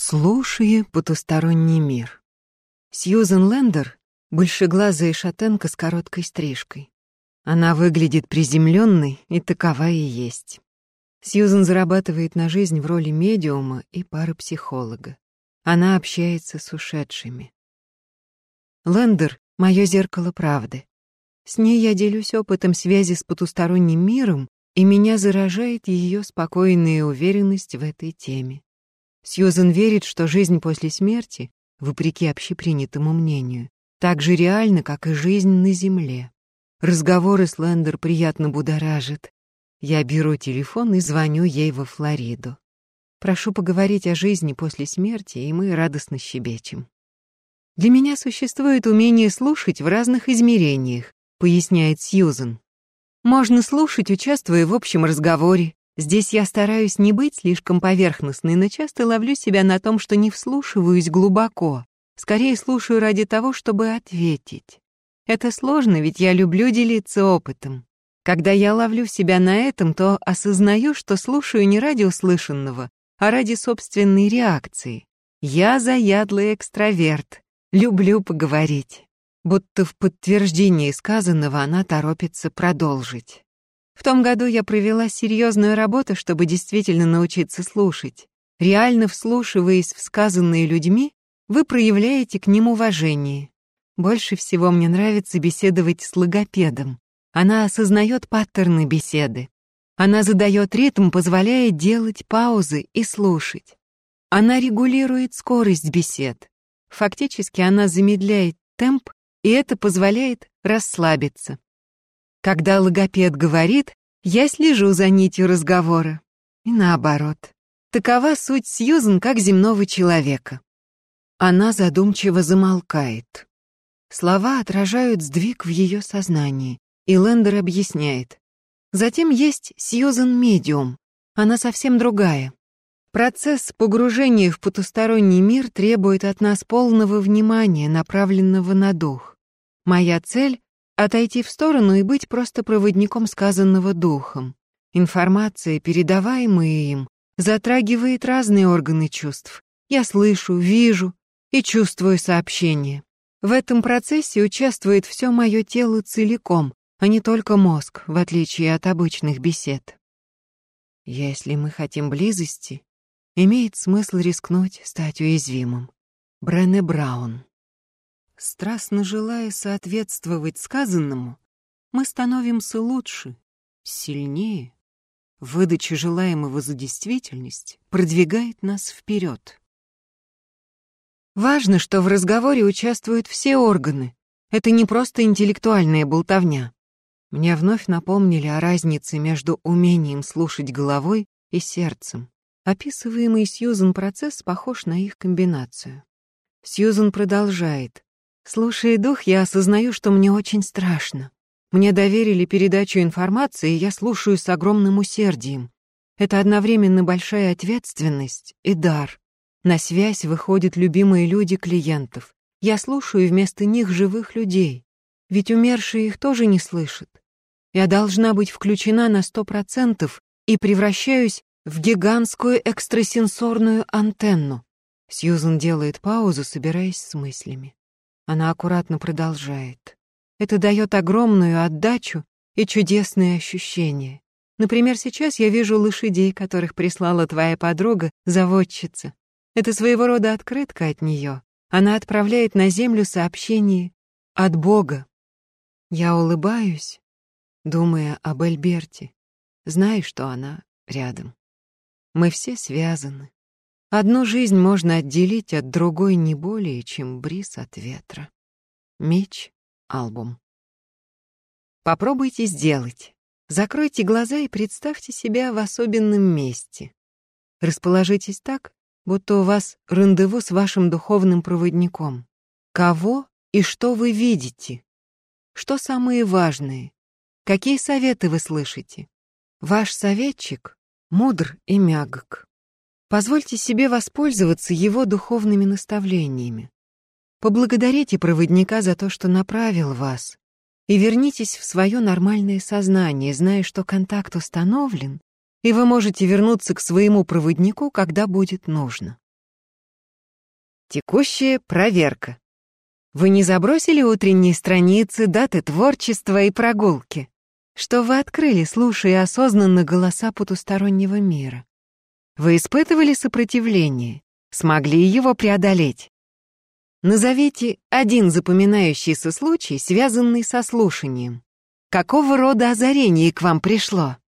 Слушая потусторонний мир. Сьюзен Лендер — большеглазая шатенка с короткой стрижкой. Она выглядит приземленной, и такова и есть. Сьюзен зарабатывает на жизнь в роли медиума и парапсихолога. Она общается с ушедшими. Лендер — мое зеркало правды. С ней я делюсь опытом связи с потусторонним миром, и меня заражает ее спокойная уверенность в этой теме. Сьюзен верит, что жизнь после смерти, вопреки общепринятому мнению, так же реальна, как и жизнь на Земле. Разговоры с Лендер приятно будоражат. Я беру телефон и звоню ей во Флориду. Прошу поговорить о жизни после смерти, и мы радостно щебечем. Для меня существует умение слушать в разных измерениях, поясняет Сьюзен. Можно слушать, участвуя в общем разговоре, Здесь я стараюсь не быть слишком поверхностной, но часто ловлю себя на том, что не вслушиваюсь глубоко. Скорее слушаю ради того, чтобы ответить. Это сложно, ведь я люблю делиться опытом. Когда я ловлю себя на этом, то осознаю, что слушаю не ради услышанного, а ради собственной реакции. Я заядлый экстраверт, люблю поговорить. Будто в подтверждении сказанного она торопится продолжить. В том году я провела серьезную работу, чтобы действительно научиться слушать. Реально вслушиваясь в сказанные людьми, вы проявляете к ним уважение. Больше всего мне нравится беседовать с логопедом. Она осознает паттерны беседы. Она задает ритм, позволяя делать паузы и слушать. Она регулирует скорость бесед. Фактически она замедляет темп, и это позволяет расслабиться. Когда логопед говорит, я слежу за нитью разговора. И наоборот. Такова суть Сьюзен как земного человека. Она задумчиво замолкает. Слова отражают сдвиг в ее сознании, и Лендер объясняет. Затем есть Сьюзен Медиум. Она совсем другая. Процесс погружения в потусторонний мир требует от нас полного внимания, направленного на дух. Моя цель Отойти в сторону и быть просто проводником сказанного духом. Информация, передаваемая им, затрагивает разные органы чувств. Я слышу, вижу и чувствую сообщение. В этом процессе участвует все мое тело целиком, а не только мозг, в отличие от обычных бесед. Если мы хотим близости, имеет смысл рискнуть стать уязвимым. Брене Браун Страстно желая соответствовать сказанному, мы становимся лучше, сильнее. Выдача желаемого за действительность продвигает нас вперед. Важно, что в разговоре участвуют все органы. Это не просто интеллектуальная болтовня. Мне вновь напомнили о разнице между умением слушать головой и сердцем. Описываемый Сьюзен процесс похож на их комбинацию. Сьюзен продолжает. Слушая дух, я осознаю, что мне очень страшно. Мне доверили передачу информации, и я слушаю с огромным усердием. Это одновременно большая ответственность и дар. На связь выходят любимые люди клиентов. Я слушаю вместо них живых людей. Ведь умершие их тоже не слышат. Я должна быть включена на сто процентов и превращаюсь в гигантскую экстрасенсорную антенну. Сьюзен делает паузу, собираясь с мыслями. Она аккуратно продолжает. Это дает огромную отдачу и чудесные ощущения. Например, сейчас я вижу лошадей, которых прислала твоя подруга, заводчица. Это своего рода открытка от нее. Она отправляет на землю сообщение от Бога. Я улыбаюсь, думая об Эльберте, зная, что она рядом. Мы все связаны. Одну жизнь можно отделить от другой не более, чем бриз от ветра. Меч, альбом. Попробуйте сделать. Закройте глаза и представьте себя в особенном месте. Расположитесь так, будто у вас рандеву с вашим духовным проводником. Кого и что вы видите? Что самые важные? Какие советы вы слышите? Ваш советчик мудр и мягок. Позвольте себе воспользоваться его духовными наставлениями. Поблагодарите проводника за то, что направил вас, и вернитесь в свое нормальное сознание, зная, что контакт установлен, и вы можете вернуться к своему проводнику, когда будет нужно. Текущая проверка. Вы не забросили утренние страницы, даты творчества и прогулки? Что вы открыли, слушая осознанно голоса потустороннего мира? Вы испытывали сопротивление? Смогли его преодолеть? Назовите один запоминающийся случай, связанный со слушанием. Какого рода озарение к вам пришло?